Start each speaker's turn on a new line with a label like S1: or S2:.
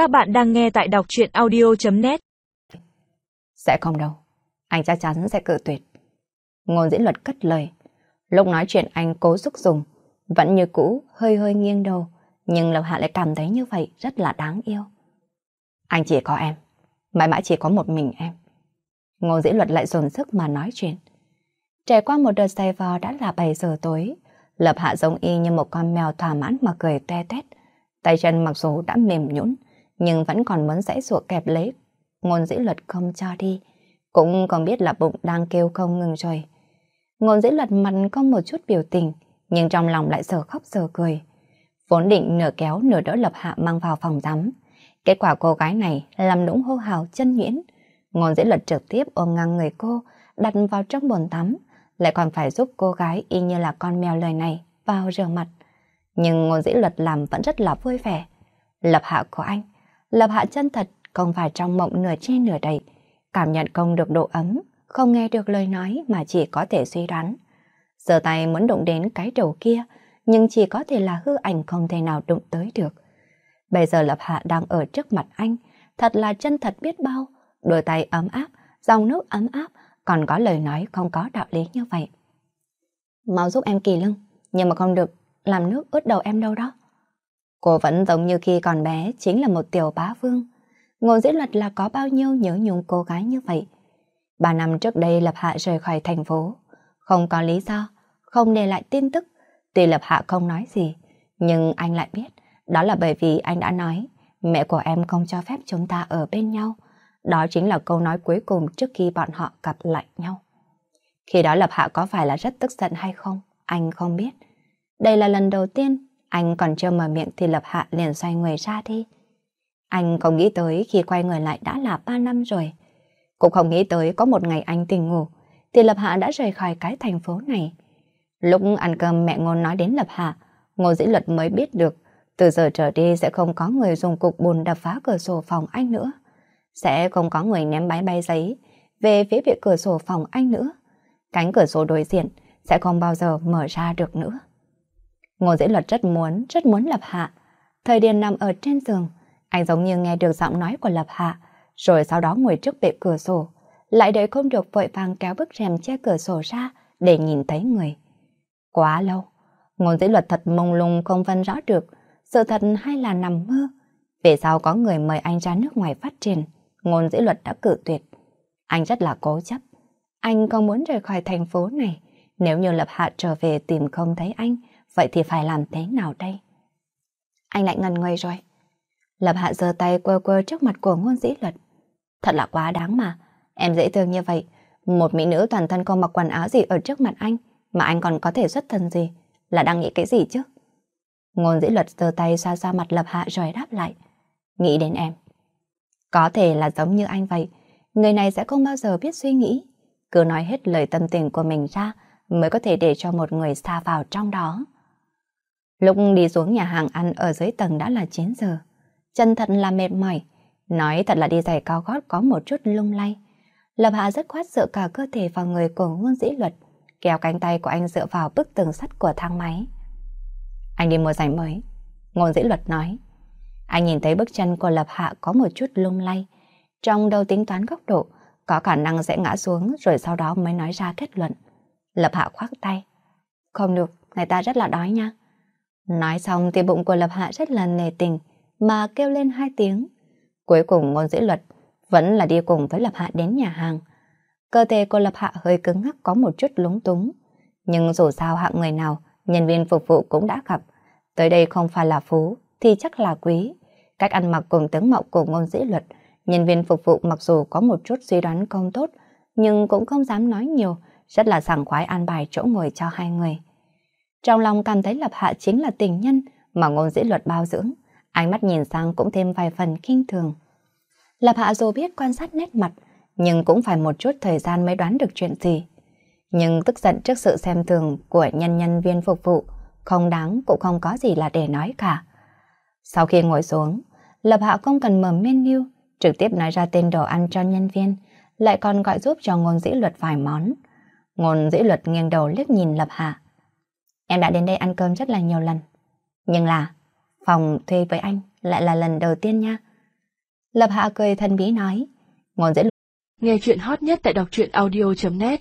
S1: Các bạn đang nghe tại đọc chuyện audio.net
S2: Sẽ không đâu, anh chắc chắn sẽ cự tuyệt. Ngôn diễn luật cất lời. Lúc nói chuyện anh cố sức dùng, vẫn như cũ, hơi hơi nghiêng đầu, nhưng Lộc Hạ lại cảm thấy như vậy rất là đáng yêu. Anh chỉ có em, mãi mãi chỉ có một mình em. Ngôn diễn luật lại dồn sức mà nói chuyện. Trải qua một đợt say vò đã là 7 giờ tối, Lập Hạ giống y như một con mèo thỏa mãn mà cười toe tét. Tay chân mặc dù đã mềm nhũn, nhưng vẫn còn muốn dãy ruột kẹp lấy. Ngôn dĩ luật không cho đi, cũng còn biết là bụng đang kêu không ngừng rồi. Ngôn dĩ luật mặt không một chút biểu tình, nhưng trong lòng lại giờ khóc giờ cười. Vốn định nửa kéo nửa đỡ Lập Hạ mang vào phòng tắm. Kết quả cô gái này làm nũng hô hào chân nhuyễn. Ngôn dĩ luật trực tiếp ôm ngang người cô, đặt vào trong bồn tắm, lại còn phải giúp cô gái y như là con mèo lời này vào rửa mặt. Nhưng ngôn dĩ luật làm vẫn rất là vui vẻ. Lập hạ của anh, lập hạ chân thật, không phải trong mộng nửa che nửa đầy. Cảm nhận không được độ ấm, không nghe được lời nói mà chỉ có thể suy đoán. Giờ tay muốn đụng đến cái đầu kia, nhưng chỉ có thể là hư ảnh không thể nào đụng tới được. Bây giờ Lập Hạ đang ở trước mặt anh, thật là chân thật biết bao, đôi tay ấm áp, dòng nước ấm áp, còn có lời nói không có đạo lý như vậy. Mau giúp em kỳ lưng, nhưng mà không được làm nước ướt đầu em đâu đó. Cô vẫn giống như khi còn bé chính là một tiểu bá vương. Ngôn diễn luật là có bao nhiêu nhớ nhung cô gái như vậy. Ba năm trước đây Lập Hạ rời khỏi thành phố. Không có lý do, không để lại tin tức. Tuy Lập Hạ không nói gì, nhưng anh lại biết đó là bởi vì anh đã nói mẹ của em không cho phép chúng ta ở bên nhau. Đó chính là câu nói cuối cùng trước khi bọn họ gặp lại nhau. Khi đó Lập Hạ có phải là rất tức giận hay không? Anh không biết. Đây là lần đầu tiên anh còn chưa mở miệng thì Lập Hạ liền xoay người ra đi. Anh không nghĩ tới khi quay người lại đã là 3 năm rồi. Cũng không nghĩ tới có một ngày anh tỉnh ngủ thì Lập Hạ đã rời khỏi cái thành phố này. Lúc ăn cơm mẹ Ngôn nói đến Lập Hạ, Ngô Dĩ Luật mới biết được từ giờ trở đi sẽ không có người dùng cục bùn đập phá cửa sổ phòng anh nữa. Sẽ không có người ném bãi bay giấy về phía vị cửa sổ phòng anh nữa. Cánh cửa sổ đối diện sẽ không bao giờ mở ra được nữa. Ngô Dĩ Luật rất muốn, rất muốn Lập Hạ. Thời điểm nằm ở trên giường, anh giống như nghe được giọng nói của Lập Hạ, rồi sau đó ngồi trước bệ cửa sổ, lại đợi không được vội vàng kéo bức rèm che cửa sổ ra để nhìn thấy người. Quá lâu, ngôn dĩ luật thật mông lung không phân rõ được sự thật hay là nằm mơ. Về sau có người mời anh ra nước ngoài phát triển, ngôn dĩ luật đã cự tuyệt. Anh rất là cố chấp. Anh không muốn rời khỏi thành phố này. Nếu như Lập Hạ trở về tìm không thấy anh, vậy thì phải làm thế nào đây? Anh lại ngần ngây rồi. Lập Hạ giơ tay quơ quơ trước mặt của ngôn dĩ luật. Thật là quá đáng mà. Em dễ thương như vậy. Một mỹ nữ toàn thân không mặc quần áo gì ở trước mặt anh, mà anh còn có thể xuất thân gì? Là đang nghĩ cái gì chứ? Ngôn dĩ luật giơ tay xoa xoa mặt Lập Hạ rồi đáp lại. Nghĩ đến em. Có thể là giống như anh vậy. Người này sẽ không bao giờ biết suy nghĩ. Cứ nói hết lời tâm tình của mình ra mới có thể để cho một người xa vào trong đó. Lúc đi xuống nhà hàng ăn ở dưới tầng đã là 9 giờ. Chân thật là mệt mỏi. Nói thật là đi giày cao gót có một chút lung lay. Lập Hạ rất khoát dựa cả cơ thể vào người của ngôn dĩ luật, kéo cánh tay của anh dựa vào bức tường sắt của thang máy. Anh đi mua giày mới. Ngôn dĩ luật nói. Anh nhìn thấy bước chân của Lập Hạ có một chút lung lay. Trong đầu tính toán góc độ, có khả năng sẽ ngã xuống rồi sau đó mới nói ra kết luận. Lập Hạ khoác tay. Không được, người ta rất là đói nha. Nói xong thì bụng của Lập Hạ rất là nề tình, mà kêu lên hai tiếng. Cuối cùng ngôn dĩ luật vẫn là đi cùng với Lập Hạ đến nhà hàng. Cơ thể của Lập Hạ hơi cứng ngắc có một chút lúng túng. Nhưng dù sao hạng người nào, nhân viên phục vụ cũng đã gặp. Tới đây không phải là phú, thì chắc là quý. Cách ăn mặc cùng tướng mạo của ngôn dĩ luật, nhân viên phục vụ mặc dù có một chút suy đoán không tốt, nhưng cũng không dám nói nhiều, rất là sảng khoái an bài chỗ ngồi cho hai người. Trong lòng cảm thấy Lập Hạ chính là tình nhân mà ngôn dĩ luật bao dưỡng, ánh mắt nhìn sang cũng thêm vài phần kinh thường. Lập Hạ dù biết quan sát nét mặt, nhưng cũng phải một chút thời gian mới đoán được chuyện gì. Nhưng tức giận trước sự xem thường của nhân nhân viên phục vụ, không đáng cũng không có gì là để nói cả. Sau khi ngồi xuống, Lập Hạ không cần mở menu, trực tiếp nói ra tên đồ ăn cho nhân viên, lại còn gọi giúp cho ngôn dĩ luật vài món. Ngôn dĩ luật nghiêng đầu liếc nhìn Lập Hạ. Em đã đến đây ăn cơm rất là nhiều lần. Nhưng là, phòng thuê với anh lại là lần đầu tiên nha. Lập Hạ cười thân bí nói. Ngôn diễn
S1: Nghe chuyện hot nhất tại đọc truyện audio.net